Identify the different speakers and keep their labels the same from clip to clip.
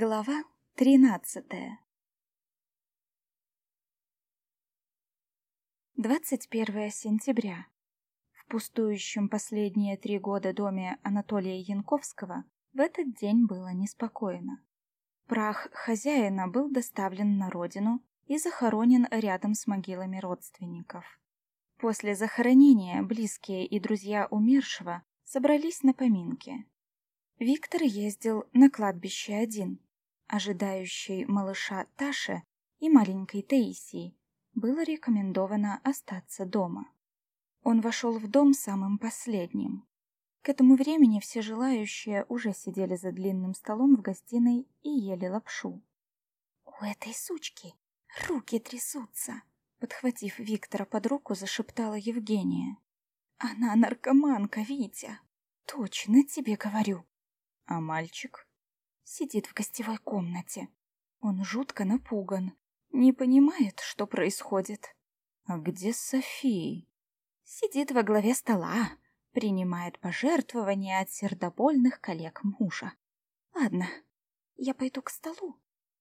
Speaker 1: Глава тринадцатая Двадцать первое сентября. В пустующем последние три года доме Анатолия Янковского в этот день было неспокойно. Прах хозяина был доставлен на родину и захоронен рядом с могилами родственников. После захоронения близкие и друзья умершего собрались на поминки. Виктор ездил на кладбище один. Ожидающей малыша Таше и маленькой Таисии было рекомендовано остаться дома. Он вошел в дом самым последним. К этому времени все желающие уже сидели за длинным столом в гостиной и ели лапшу. «У этой сучки руки трясутся!» Подхватив Виктора под руку, зашептала Евгения. «Она наркоманка, Витя! Точно тебе говорю!» А мальчик сидит в гостевой комнате. Он жутко напуган, не понимает, что происходит. А где София? Сидит во главе стола, принимает пожертвования от сердобольных коллег мужа. Ладно, я пойду к столу.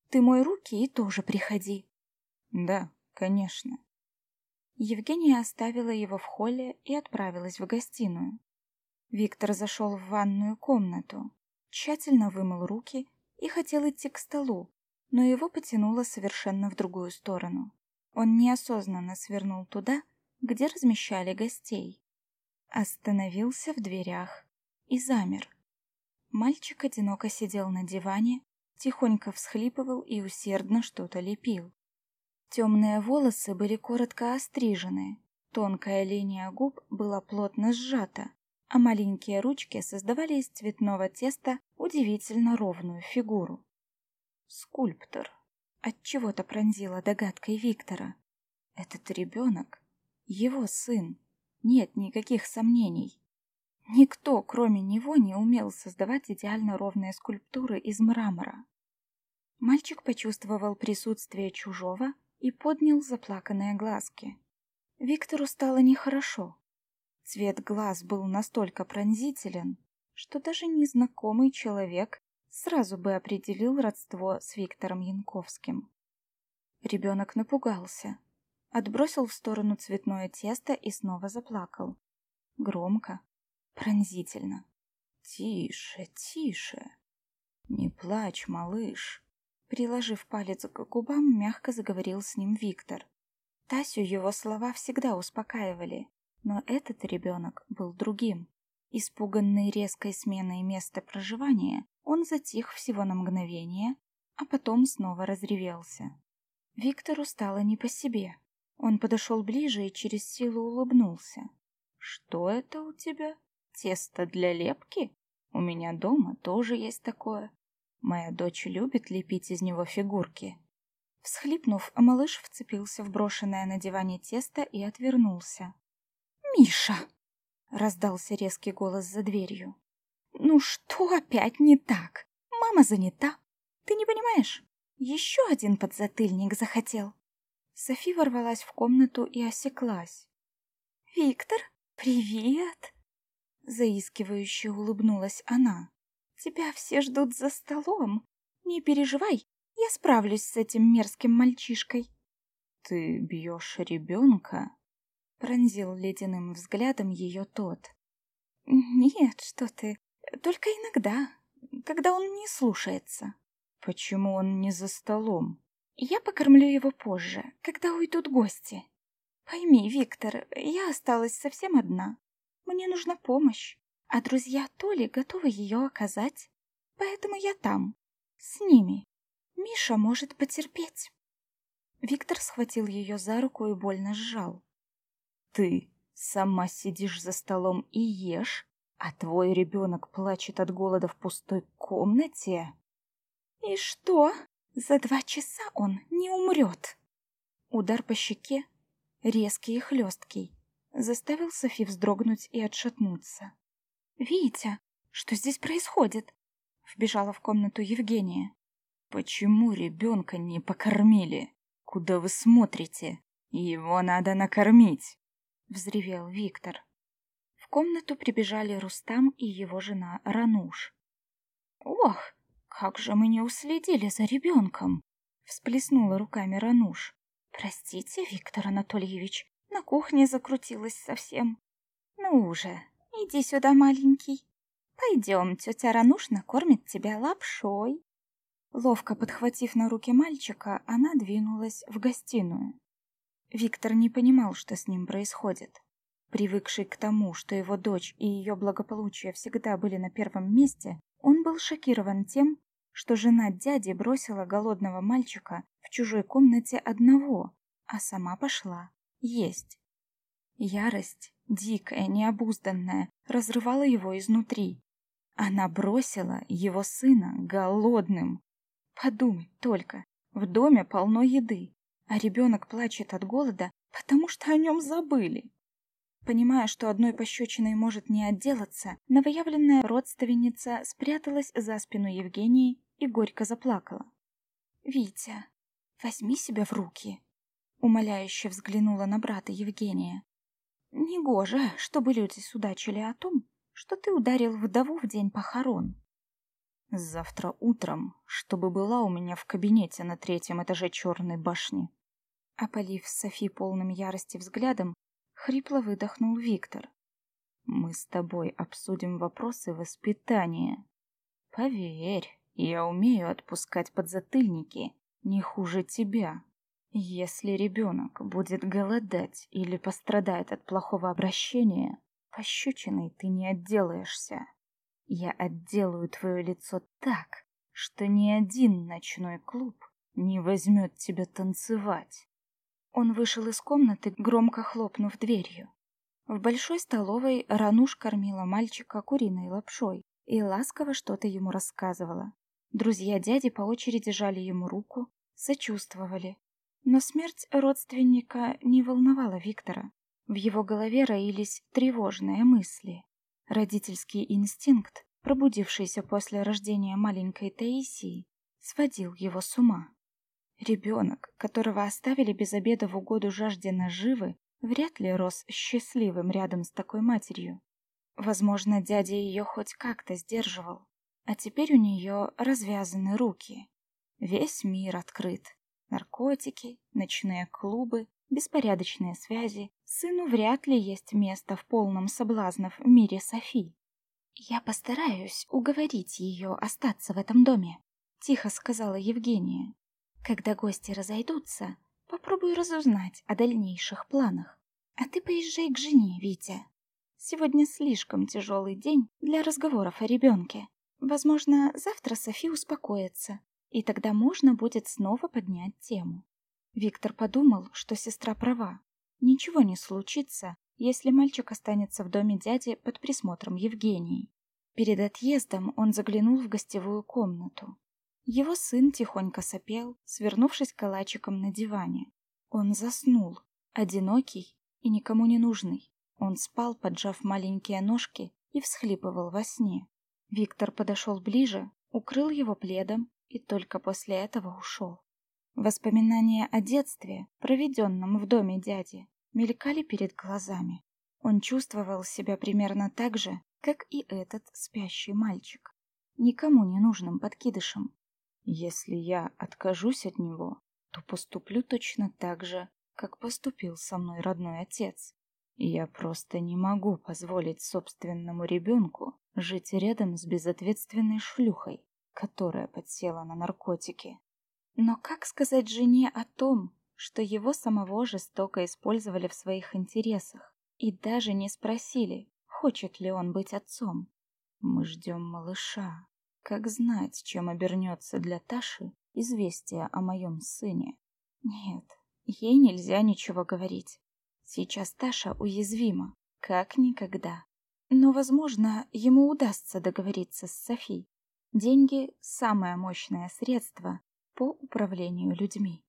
Speaker 1: Ты мой руки и тоже приходи. Да, конечно. Евгения оставила его в холле и отправилась в гостиную. Виктор зашел в ванную комнату тщательно вымыл руки и хотел идти к столу, но его потянуло совершенно в другую сторону. Он неосознанно свернул туда, где размещали гостей. Остановился в дверях и замер. Мальчик одиноко сидел на диване, тихонько всхлипывал и усердно что-то лепил. Темные волосы были коротко острижены, тонкая линия губ была плотно сжата, а маленькие ручки создавали из цветного теста удивительно ровную фигуру. Скульптор. От чего то пронзила догадкой Виктора. Этот ребенок — его сын. Нет никаких сомнений. Никто, кроме него, не умел создавать идеально ровные скульптуры из мрамора. Мальчик почувствовал присутствие чужого и поднял заплаканные глазки. Виктору стало нехорошо. Цвет глаз был настолько пронзителен, что даже незнакомый человек сразу бы определил родство с Виктором Янковским. Ребенок напугался, отбросил в сторону цветное тесто и снова заплакал. Громко, пронзительно. «Тише, тише! Не плачь, малыш!» Приложив палец к губам, мягко заговорил с ним Виктор. Тасю его слова всегда успокаивали, но этот ребенок был другим. Испуганный резкой сменой места проживания, он затих всего на мгновение, а потом снова разревелся. Виктору стало не по себе. Он подошел ближе и через силу улыбнулся. «Что это у тебя? Тесто для лепки? У меня дома тоже есть такое. Моя дочь любит лепить из него фигурки». Всхлипнув, малыш вцепился в брошенное на диване тесто и отвернулся. «Миша!» — раздался резкий голос за дверью. «Ну что опять не так? Мама занята. Ты не понимаешь? Еще один подзатыльник захотел». Софи ворвалась в комнату и осеклась. «Виктор, привет!» Заискивающе улыбнулась она. «Тебя все ждут за столом. Не переживай, я справлюсь с этим мерзким мальчишкой». «Ты бьешь ребенка?» Пронзил ледяным взглядом ее тот. «Нет, что ты, только иногда, когда он не слушается». «Почему он не за столом?» «Я покормлю его позже, когда уйдут гости. Пойми, Виктор, я осталась совсем одна. Мне нужна помощь, а друзья Толи готовы ее оказать. Поэтому я там, с ними. Миша может потерпеть». Виктор схватил ее за руку и больно сжал. Ты сама сидишь за столом и ешь, а твой ребенок плачет от голода в пустой комнате? И что? За два часа он не умрет. Удар по щеке, резкий и хлесткий, заставил Софи вздрогнуть и отшатнуться. «Витя, что здесь происходит?» Вбежала в комнату Евгения. «Почему ребенка не покормили? Куда вы смотрите? Его надо накормить!» — взревел Виктор. В комнату прибежали Рустам и его жена Рануш. «Ох, как же мы не уследили за ребенком?» — всплеснула руками Рануш. «Простите, Виктор Анатольевич, на кухне закрутилась совсем. Ну уже, иди сюда, маленький. Пойдем, тетя Рануш накормит тебя лапшой». Ловко подхватив на руки мальчика, она двинулась в гостиную. Виктор не понимал, что с ним происходит. Привыкший к тому, что его дочь и ее благополучие всегда были на первом месте, он был шокирован тем, что жена дяди бросила голодного мальчика в чужой комнате одного, а сама пошла есть. Ярость, дикая, необузданная, разрывала его изнутри. Она бросила его сына голодным. Подумать только, в доме полно еды, а ребенок плачет от голода, потому что о нем забыли. Понимая, что одной пощечиной может не отделаться, новоявленная родственница спряталась за спину Евгении и горько заплакала. «Витя, возьми себя в руки!» Умоляюще взглянула на брата Евгения. «Негоже, чтобы люди судачили о том, что ты ударил вдову в день похорон».
Speaker 2: «Завтра утром, чтобы была у меня в кабинете на третьем этаже черной башни».
Speaker 1: Опалив Софи полным ярости взглядом, Хрипло выдохнул Виктор.
Speaker 2: Мы с тобой обсудим вопросы воспитания. Поверь, я умею отпускать подзатыльники не хуже тебя. Если ребенок будет голодать или пострадает от плохого обращения, пощечиной ты не отделаешься. Я отделаю твое лицо так, что ни один ночной клуб не возьмет тебя танцевать.
Speaker 1: Он вышел из комнаты, громко хлопнув дверью. В большой столовой Рануш кормила мальчика куриной лапшой и ласково что-то ему рассказывала. Друзья дяди по очереди жали ему руку, сочувствовали. Но смерть родственника не волновала Виктора. В его голове роились тревожные мысли. Родительский инстинкт, пробудившийся после рождения маленькой Таисии, сводил его с ума. Ребенок, которого оставили без обеда в угоду жажде наживы, вряд ли рос счастливым рядом с такой матерью. Возможно, дядя ее хоть как-то сдерживал, а теперь у нее развязаны руки. Весь мир открыт. Наркотики, ночные клубы, беспорядочные связи. Сыну вряд ли есть место в полном соблазнов мире Софи. «Я постараюсь уговорить ее остаться в этом доме», — тихо сказала Евгения. Когда гости разойдутся, попробую разузнать о дальнейших планах. А ты поезжай к жене, Витя. Сегодня слишком тяжелый день для разговоров о ребенке. Возможно, завтра Софи успокоится, и тогда можно будет снова поднять тему. Виктор подумал, что сестра права. Ничего не случится, если мальчик останется в доме дяди под присмотром Евгении. Перед отъездом он заглянул в гостевую комнату. Его сын тихонько сопел, свернувшись калачиком на диване. Он заснул, одинокий и никому не нужный. Он спал, поджав маленькие ножки, и всхлипывал во сне. Виктор подошел ближе, укрыл его пледом и только после этого ушел. Воспоминания о детстве, проведенном в доме дяди, мелькали перед глазами. Он чувствовал себя примерно так же, как и этот спящий мальчик. Никому не нужным подкидышем, если я откажусь от него, то поступлю точно так же, как поступил со мной родной отец. Я просто не могу позволить собственному ребенку жить рядом с безответственной шлюхой, которая подсела на наркотики. Но как сказать жене о том, что его самого жестоко использовали в своих интересах и даже не спросили, хочет ли он быть отцом? Мы ждем малыша, как знать, чем обернется для Таши известие о моем сыне? Нет, ей нельзя ничего говорить. Сейчас Таша уязвима, как никогда. Но, возможно, ему удастся договориться с Софи. Деньги – самое мощное средство по управлению людьми.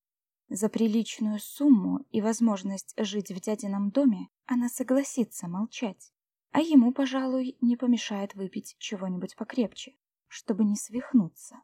Speaker 1: За приличную сумму и возможность жить в дядином доме она согласится молчать. А ему, пожалуй, не помешает выпить чего-нибудь покрепче чтобы не свихнуться.